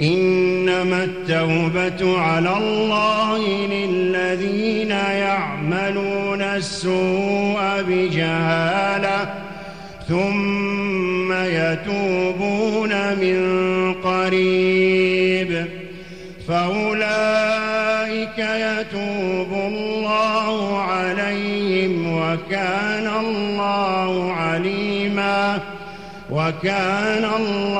إنما التوبة على الله للذين يعملون السوء بجهالة ثم يتوبون من قريب. فأولئك يتوب الله عليهم وكان الله عليما وكان الله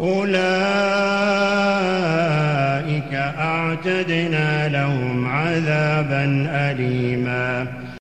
أولئك أعتدنا لهم عذابا أليما.